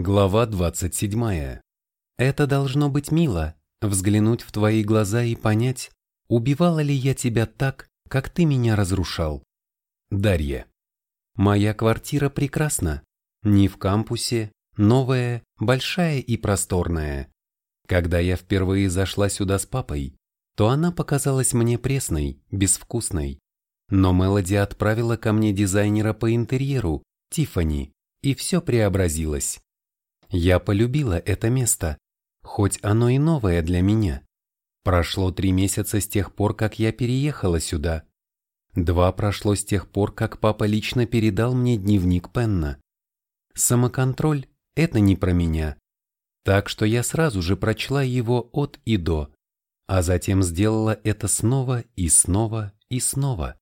Глава 27. Это должно быть мило, взглянуть в твои глаза и понять, убивала ли я тебя так, как ты меня разрушал. Дарья. Моя квартира прекрасна. Не в кампусе, новая, большая и просторная. Когда я впервые зашла сюда с папой, то она показалась мне пресной, безвкусной. Но Мелоди отправила ко мне дизайнера по интерьеру, Тиффани, и все преобразилось. Я полюбила это место, хоть оно и новое для меня. Прошло три месяца с тех пор, как я переехала сюда. Два прошло с тех пор, как папа лично передал мне дневник Пенна. Самоконтроль – это не про меня. Так что я сразу же прочла его от и до, а затем сделала это снова и снова и снова.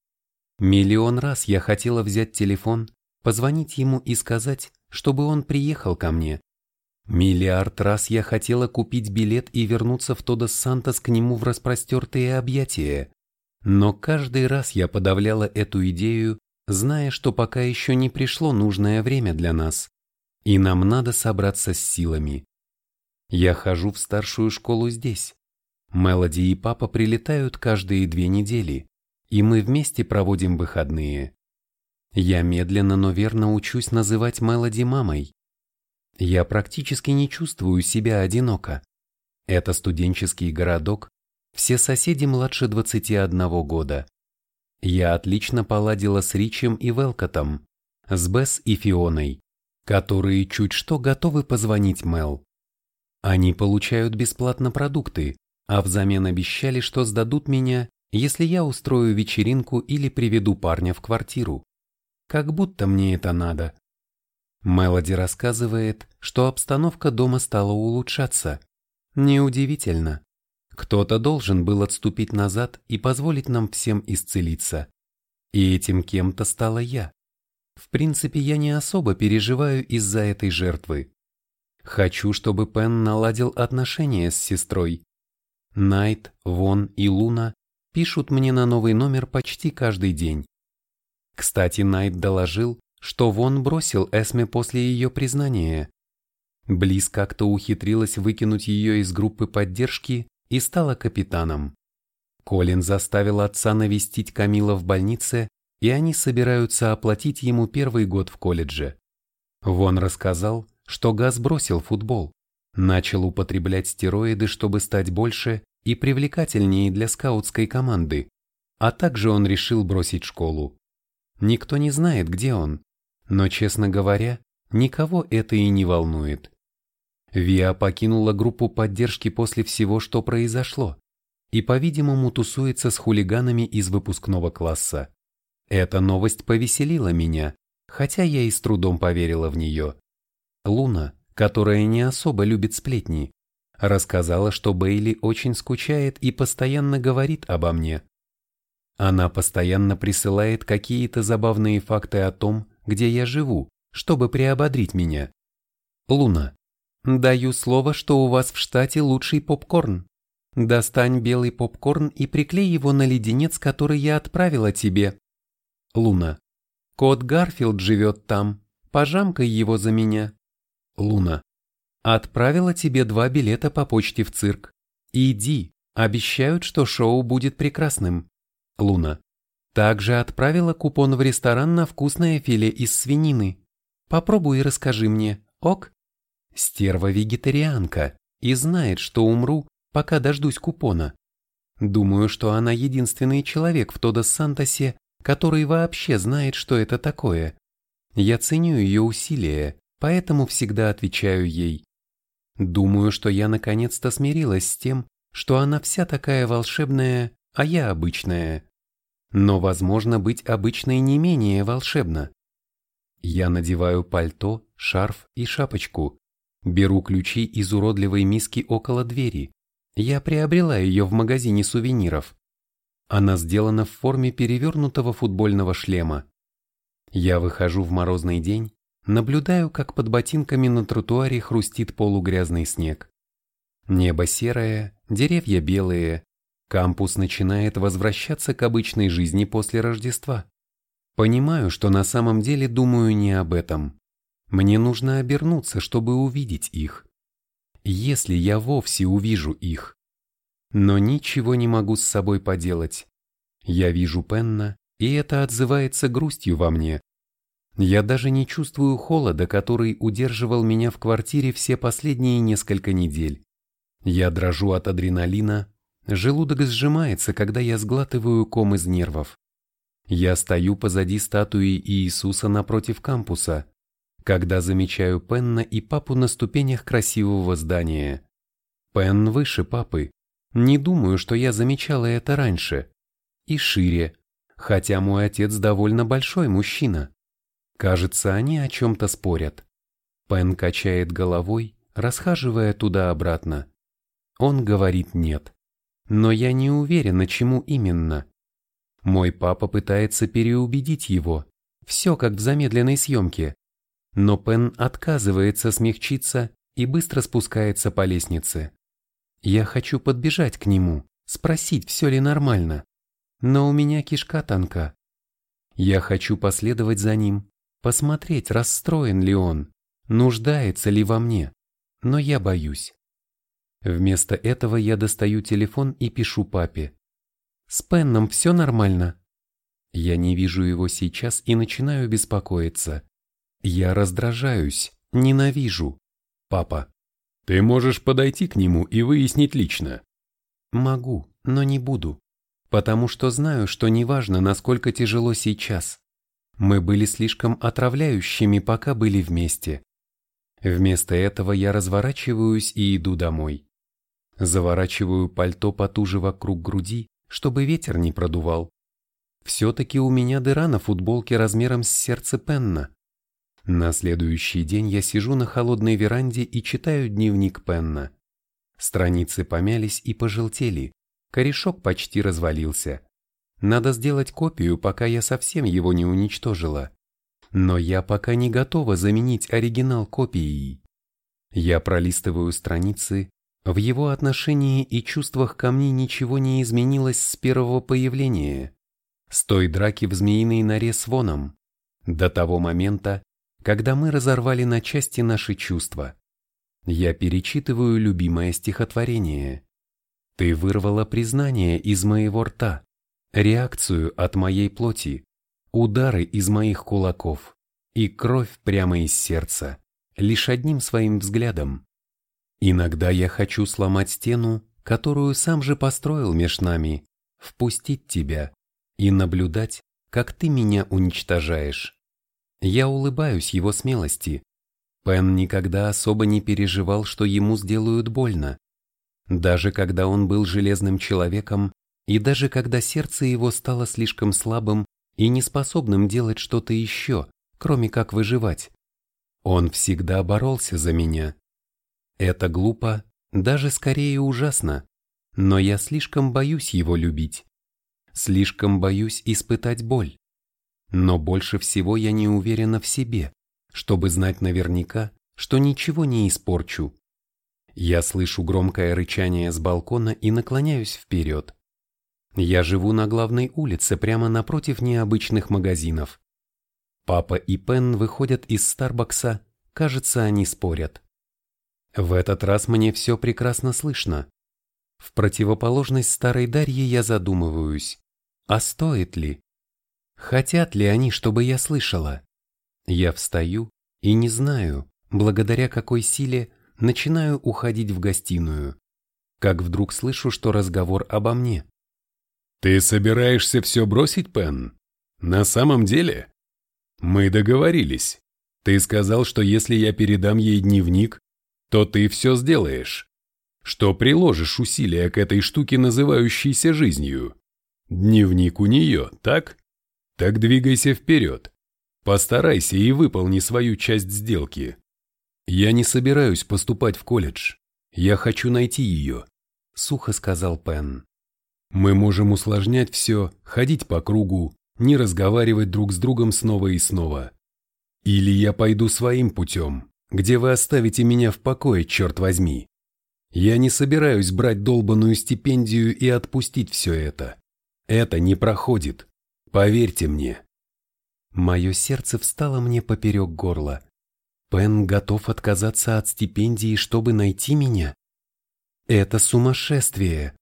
Миллион раз я хотела взять телефон, позвонить ему и сказать, чтобы он приехал ко мне, Миллиард раз я хотела купить билет и вернуться в Тодос Сантос к нему в распростертые объятия, но каждый раз я подавляла эту идею, зная, что пока еще не пришло нужное время для нас, и нам надо собраться с силами. Я хожу в старшую школу здесь. Мелоди и папа прилетают каждые две недели, и мы вместе проводим выходные. Я медленно, но верно учусь называть Мелоди мамой, я практически не чувствую себя одиноко. Это студенческий городок, все соседи младше 21 года. Я отлично поладила с Ричем и Велкотом, с Бесс и Фионой, которые чуть что готовы позвонить Мел. Они получают бесплатно продукты, а взамен обещали, что сдадут меня, если я устрою вечеринку или приведу парня в квартиру. Как будто мне это надо. Мелоди рассказывает, что обстановка дома стала улучшаться. Неудивительно. Кто-то должен был отступить назад и позволить нам всем исцелиться. И этим кем-то стала я. В принципе, я не особо переживаю из-за этой жертвы. Хочу, чтобы Пен наладил отношения с сестрой. Найт, Вон и Луна пишут мне на новый номер почти каждый день. Кстати, Найт доложил, что Вон бросил Эсме после ее признания. Близ как-то ухитрилась выкинуть ее из группы поддержки и стала капитаном. Колин заставил отца навестить Камила в больнице, и они собираются оплатить ему первый год в колледже. Вон рассказал, что Газ бросил футбол, начал употреблять стероиды, чтобы стать больше и привлекательнее для скаутской команды, а также он решил бросить школу. Никто не знает, где он, но, честно говоря, никого это и не волнует. Виа покинула группу поддержки после всего, что произошло, и, по-видимому, тусуется с хулиганами из выпускного класса. Эта новость повеселила меня, хотя я и с трудом поверила в нее. Луна, которая не особо любит сплетни, рассказала, что Бейли очень скучает и постоянно говорит обо мне. Она постоянно присылает какие-то забавные факты о том, где я живу, чтобы приободрить меня. Луна. Даю слово, что у вас в штате лучший попкорн. Достань белый попкорн и приклей его на леденец, который я отправила тебе. Луна. Кот Гарфилд живет там. Пожамкай его за меня. Луна. Отправила тебе два билета по почте в цирк. Иди, обещают, что шоу будет прекрасным. Луна. Также отправила купон в ресторан на вкусное филе из свинины. Попробуй и расскажи мне, ок? Стерва вегетарианка и знает, что умру, пока дождусь купона. Думаю, что она единственный человек в Тодос-Сантосе, который вообще знает, что это такое. Я ценю ее усилия, поэтому всегда отвечаю ей. Думаю, что я наконец-то смирилась с тем, что она вся такая волшебная, а я обычная. Но возможно быть обычной не менее волшебно. Я надеваю пальто, шарф и шапочку. Беру ключи из уродливой миски около двери. Я приобрела ее в магазине сувениров. Она сделана в форме перевернутого футбольного шлема. Я выхожу в морозный день, наблюдаю, как под ботинками на тротуаре хрустит полугрязный снег. Небо серое, деревья белые, Кампус начинает возвращаться к обычной жизни после Рождества. Понимаю, что на самом деле думаю не об этом. мне нужно обернуться, чтобы увидеть их. Если я вовсе увижу их. Но ничего не могу с собой поделать. Я вижу Пенна, и это отзывается грустью во мне. Я даже не чувствую холода, который удерживал меня в квартире все последние несколько недель. Я дрожу от адреналина, желудок сжимается, когда я сглатываю ком из нервов. Я стою позади статуи Иисуса напротив кампуса, когда замечаю Пенна и папу на ступенях красивого здания. Пен выше папы. Не думаю, что я замечала это раньше. И шире, хотя мой отец довольно большой мужчина. Кажется, они о чем-то спорят. Пен качает головой, расхаживая туда-обратно. Он говорит нет. Но я не уверена, чему именно. Мой папа пытается переубедить его. Все как в замедленной съемке. Но Пен отказывается смягчиться и быстро спускается по лестнице. Я хочу подбежать к нему, спросить, все ли нормально. Но у меня кишка тонка. Я хочу последовать за ним, посмотреть, расстроен ли он, нуждается ли во мне. Но я боюсь. Вместо этого я достаю телефон и пишу папе. «С Пенном все нормально?» Я не вижу его сейчас и начинаю беспокоиться. Я раздражаюсь, ненавижу. Папа. Ты можешь подойти к нему и выяснить лично. Могу, но не буду. Потому что знаю, что неважно, насколько тяжело сейчас. Мы были слишком отравляющими, пока были вместе. Вместо этого я разворачиваюсь и иду домой. Заворачиваю пальто потуже вокруг груди, чтобы ветер не продувал. Все-таки у меня дыра на футболке размером с сердце Пенна. На следующий день я сижу на холодной веранде и читаю дневник Пенна. Страницы помялись и пожелтели, корешок почти развалился. Надо сделать копию, пока я совсем его не уничтожила. Но я пока не готова заменить оригинал копией. Я пролистываю страницы, в его отношении и чувствах ко мне ничего не изменилось с первого появления, с той драки в змеиной норе с Воном, до того момента, когда мы разорвали на части наши чувства. Я перечитываю любимое стихотворение. Ты вырвала признание из моего рта, реакцию от моей плоти, удары из моих кулаков и кровь прямо из сердца, лишь одним своим взглядом. Иногда я хочу сломать стену, которую сам же построил меж нами, впустить тебя и наблюдать, как ты меня уничтожаешь. Я улыбаюсь его смелости. Пен никогда особо не переживал, что ему сделают больно. Даже когда он был железным человеком, и даже когда сердце его стало слишком слабым и неспособным делать что-то еще, кроме как выживать. Он всегда боролся за меня, это глупо, даже скорее ужасно, но я слишком боюсь его любить. Слишком боюсь испытать боль. Но больше всего я не уверена в себе, чтобы знать наверняка, что ничего не испорчу. Я слышу громкое рычание с балкона и наклоняюсь вперед. Я живу на главной улице прямо напротив необычных магазинов. Папа и Пен выходят из Старбакса, кажется, они спорят. В этот раз мне все прекрасно слышно. В противоположность старой Дарье я задумываюсь, а стоит ли? Хотят ли они, чтобы я слышала? Я встаю и не знаю, благодаря какой силе начинаю уходить в гостиную, как вдруг слышу, что разговор обо мне. «Ты собираешься все бросить, Пен? На самом деле?» «Мы договорились. Ты сказал, что если я передам ей дневник, то ты все сделаешь. Что приложишь усилия к этой штуке, называющейся жизнью. Дневник у нее, так? Так двигайся вперед. Постарайся и выполни свою часть сделки. Я не собираюсь поступать в колледж. Я хочу найти ее, сухо сказал Пен. Мы можем усложнять все, ходить по кругу, не разговаривать друг с другом снова и снова. Или я пойду своим путем, где вы оставите меня в покое, черт возьми? Я не собираюсь брать долбанную стипендию и отпустить все это. Это не проходит. Поверьте мне. Мое сердце встало мне поперек горла. Пен готов отказаться от стипендии, чтобы найти меня? Это сумасшествие.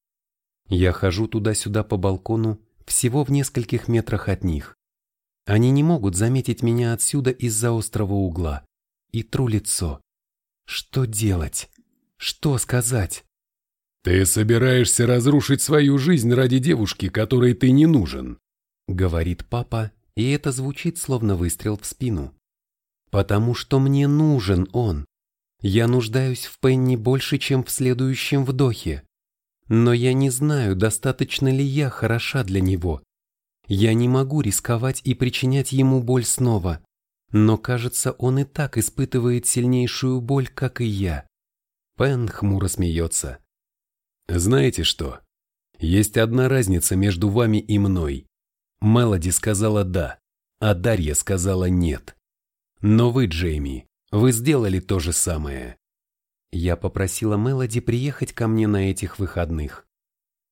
Я хожу туда-сюда по балкону, всего в нескольких метрах от них. Они не могут заметить меня отсюда из-за острого угла. И тру лицо. Что делать? Что сказать? «Ты собираешься разрушить свою жизнь ради девушки, которой ты не нужен», — говорит папа, и это звучит словно выстрел в спину. «Потому что мне нужен он. Я нуждаюсь в Пенни больше, чем в следующем вдохе. Но я не знаю, достаточно ли я хороша для него. Я не могу рисковать и причинять ему боль снова. Но кажется, он и так испытывает сильнейшую боль, как и я». Пен хмуро смеется. Знаете что? Есть одна разница между вами и мной. Мелоди сказала «да», а Дарья сказала «нет». Но вы, Джейми, вы сделали то же самое. Я попросила Мелоди приехать ко мне на этих выходных.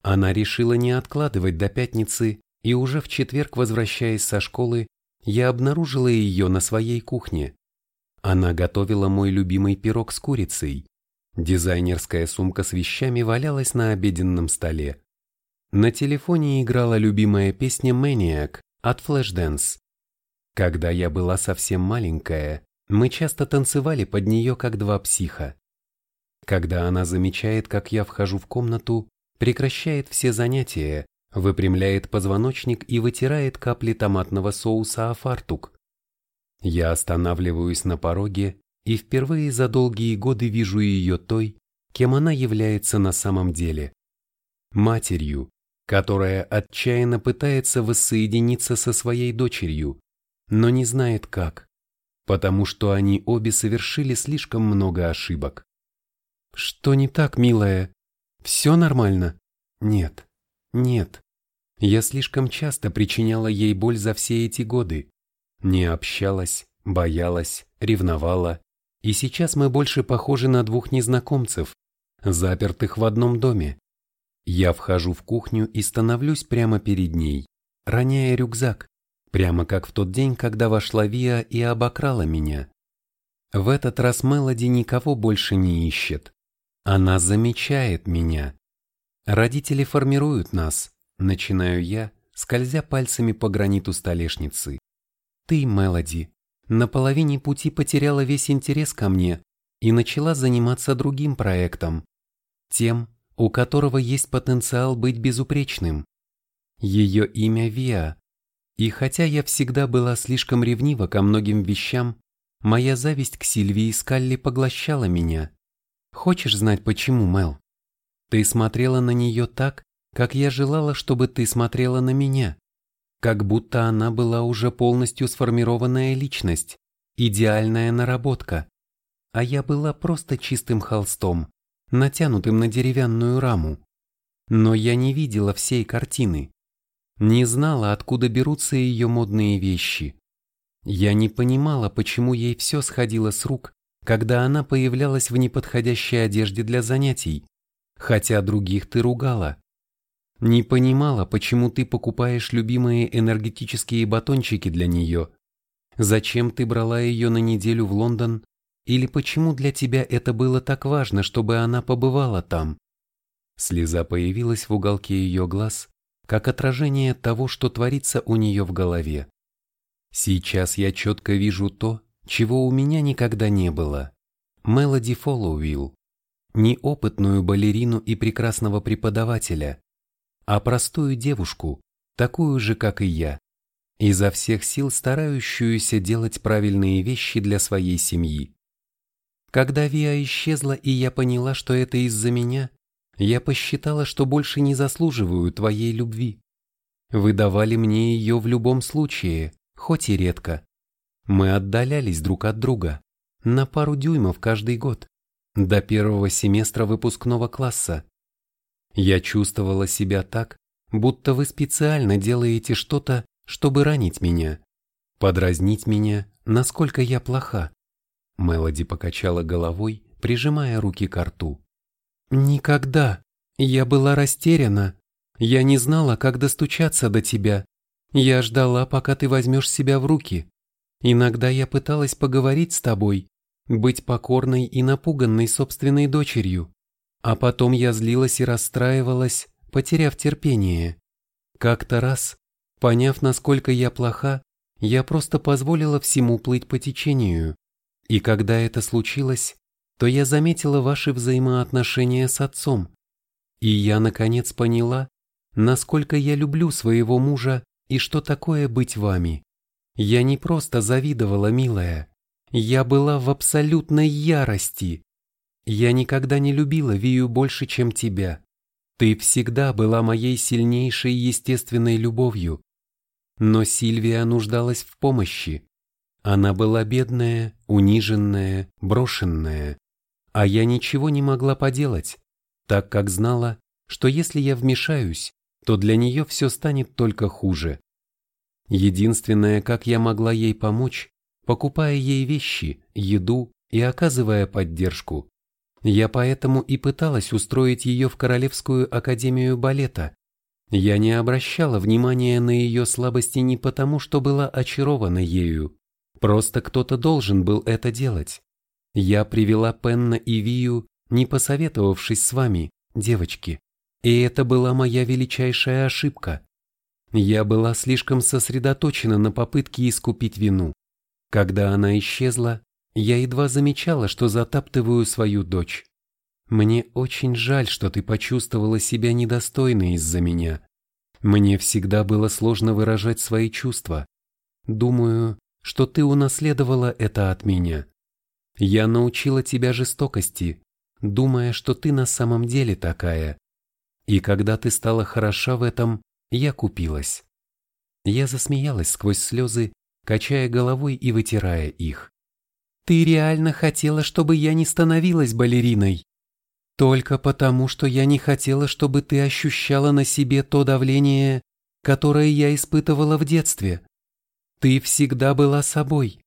Она решила не откладывать до пятницы, и уже в четверг, возвращаясь со школы, я обнаружила ее на своей кухне. Она готовила мой любимый пирог с курицей. Дизайнерская сумка с вещами валялась на обеденном столе. На телефоне играла любимая песня Maniac от Flashdance. Когда я была совсем маленькая, мы часто танцевали под нее как два психа. Когда она замечает, как я вхожу в комнату, прекращает все занятия, выпрямляет позвоночник и вытирает капли томатного соуса о фартук. Я останавливаюсь на пороге и впервые за долгие годы вижу ее той, кем она является на самом деле. Матерью, которая отчаянно пытается воссоединиться со своей дочерью, но не знает как, потому что они обе совершили слишком много ошибок. Что не так, милая? Все нормально? Нет, нет. Я слишком часто причиняла ей боль за все эти годы. Не общалась, боялась, ревновала, и сейчас мы больше похожи на двух незнакомцев, запертых в одном доме. Я вхожу в кухню и становлюсь прямо перед ней, роняя рюкзак, прямо как в тот день, когда вошла Виа и обокрала меня. В этот раз Мелоди никого больше не ищет. Она замечает меня. Родители формируют нас, начинаю я, скользя пальцами по граниту столешницы. Ты, Мелоди, на половине пути потеряла весь интерес ко мне и начала заниматься другим проектом, тем, у которого есть потенциал быть безупречным. Ее имя Виа, и хотя я всегда была слишком ревнива ко многим вещам, моя зависть к Сильвии Скалли поглощала меня. Хочешь знать почему, Мел? Ты смотрела на нее так, как я желала, чтобы ты смотрела на меня как будто она была уже полностью сформированная личность, идеальная наработка, а я была просто чистым холстом, натянутым на деревянную раму. Но я не видела всей картины, не знала, откуда берутся ее модные вещи. Я не понимала, почему ей все сходило с рук, когда она появлялась в неподходящей одежде для занятий, хотя других ты ругала. Не понимала, почему ты покупаешь любимые энергетические батончики для нее. Зачем ты брала ее на неделю в Лондон? Или почему для тебя это было так важно, чтобы она побывала там? Слеза появилась в уголке ее глаз, как отражение того, что творится у нее в голове. Сейчас я четко вижу то, чего у меня никогда не было. Мелоди Фоллоуилл. Неопытную балерину и прекрасного преподавателя, а простую девушку, такую же, как и я, изо всех сил старающуюся делать правильные вещи для своей семьи. Когда Виа исчезла и я поняла, что это из-за меня, я посчитала, что больше не заслуживаю твоей любви. Вы давали мне ее в любом случае, хоть и редко. Мы отдалялись друг от друга, на пару дюймов каждый год, до первого семестра выпускного класса. Я чувствовала себя так, будто вы специально делаете что-то, чтобы ранить меня, подразнить меня, насколько я плоха. Мелоди покачала головой, прижимая руки к рту. Никогда. Я была растеряна. Я не знала, как достучаться до тебя. Я ждала, пока ты возьмешь себя в руки. Иногда я пыталась поговорить с тобой, быть покорной и напуганной собственной дочерью. А потом я злилась и расстраивалась, потеряв терпение. Как-то раз, поняв, насколько я плоха, я просто позволила всему плыть по течению. И когда это случилось, то я заметила ваши взаимоотношения с отцом. И я наконец поняла, насколько я люблю своего мужа и что такое быть вами. Я не просто завидовала, милая. Я была в абсолютной ярости. Я никогда не любила Вию больше, чем тебя. Ты всегда была моей сильнейшей естественной любовью. Но Сильвия нуждалась в помощи. Она была бедная, униженная, брошенная. А я ничего не могла поделать, так как знала, что если я вмешаюсь, то для нее все станет только хуже. Единственное, как я могла ей помочь, покупая ей вещи, еду и оказывая поддержку. Я поэтому и пыталась устроить ее в Королевскую академию балета. Я не обращала внимания на ее слабости не потому, что была очарована ею. Просто кто-то должен был это делать. Я привела Пенна и Вию, не посоветовавшись с вами, девочки. И это была моя величайшая ошибка. Я была слишком сосредоточена на попытке искупить вину. Когда она исчезла, я едва замечала, что затаптываю свою дочь. Мне очень жаль, что ты почувствовала себя недостойной из-за меня. Мне всегда было сложно выражать свои чувства. Думаю, что ты унаследовала это от меня. Я научила тебя жестокости, думая, что ты на самом деле такая. И когда ты стала хороша в этом, я купилась. Я засмеялась сквозь слезы, качая головой и вытирая их. Ты реально хотела, чтобы я не становилась балериной? Только потому, что я не хотела, чтобы ты ощущала на себе то давление, которое я испытывала в детстве. Ты всегда была собой.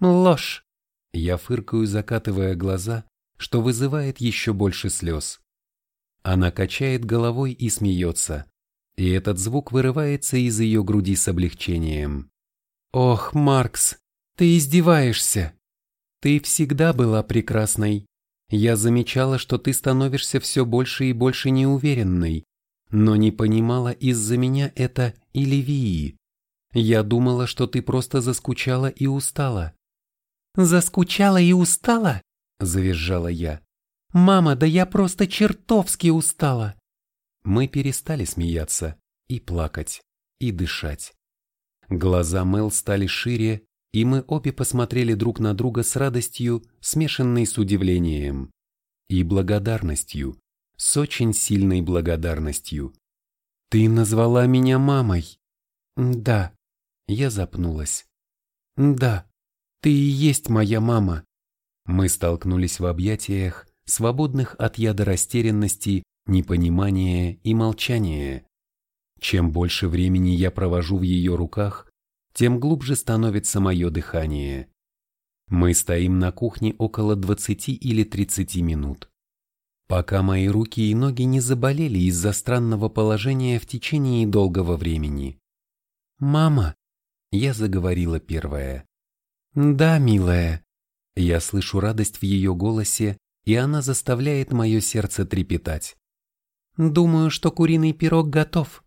Ложь. Я фыркаю, закатывая глаза, что вызывает еще больше слез. Она качает головой и смеется, и этот звук вырывается из ее груди с облегчением. «Ох, Маркс, ты издеваешься! Ты всегда была прекрасной. Я замечала, что ты становишься все больше и больше неуверенной, но не понимала, из-за меня это или Вии. Я думала, что ты просто заскучала и устала. «Заскучала и устала?» – завизжала я. «Мама, да я просто чертовски устала!» Мы перестали смеяться и плакать, и дышать. Глаза Мел стали шире, и мы обе посмотрели друг на друга с радостью, смешанной с удивлением. И благодарностью, с очень сильной благодарностью. «Ты назвала меня мамой?» «Да», – я запнулась. «Да, ты и есть моя мама». Мы столкнулись в объятиях, свободных от яда растерянности, непонимания и молчания. Чем больше времени я провожу в ее руках, тем глубже становится мое дыхание. Мы стоим на кухне около 20 или 30 минут. Пока мои руки и ноги не заболели из-за странного положения в течение долгого времени. «Мама!» – я заговорила первая. «Да, милая». Я слышу радость в ее голосе, и она заставляет мое сердце трепетать. «Думаю, что куриный пирог готов.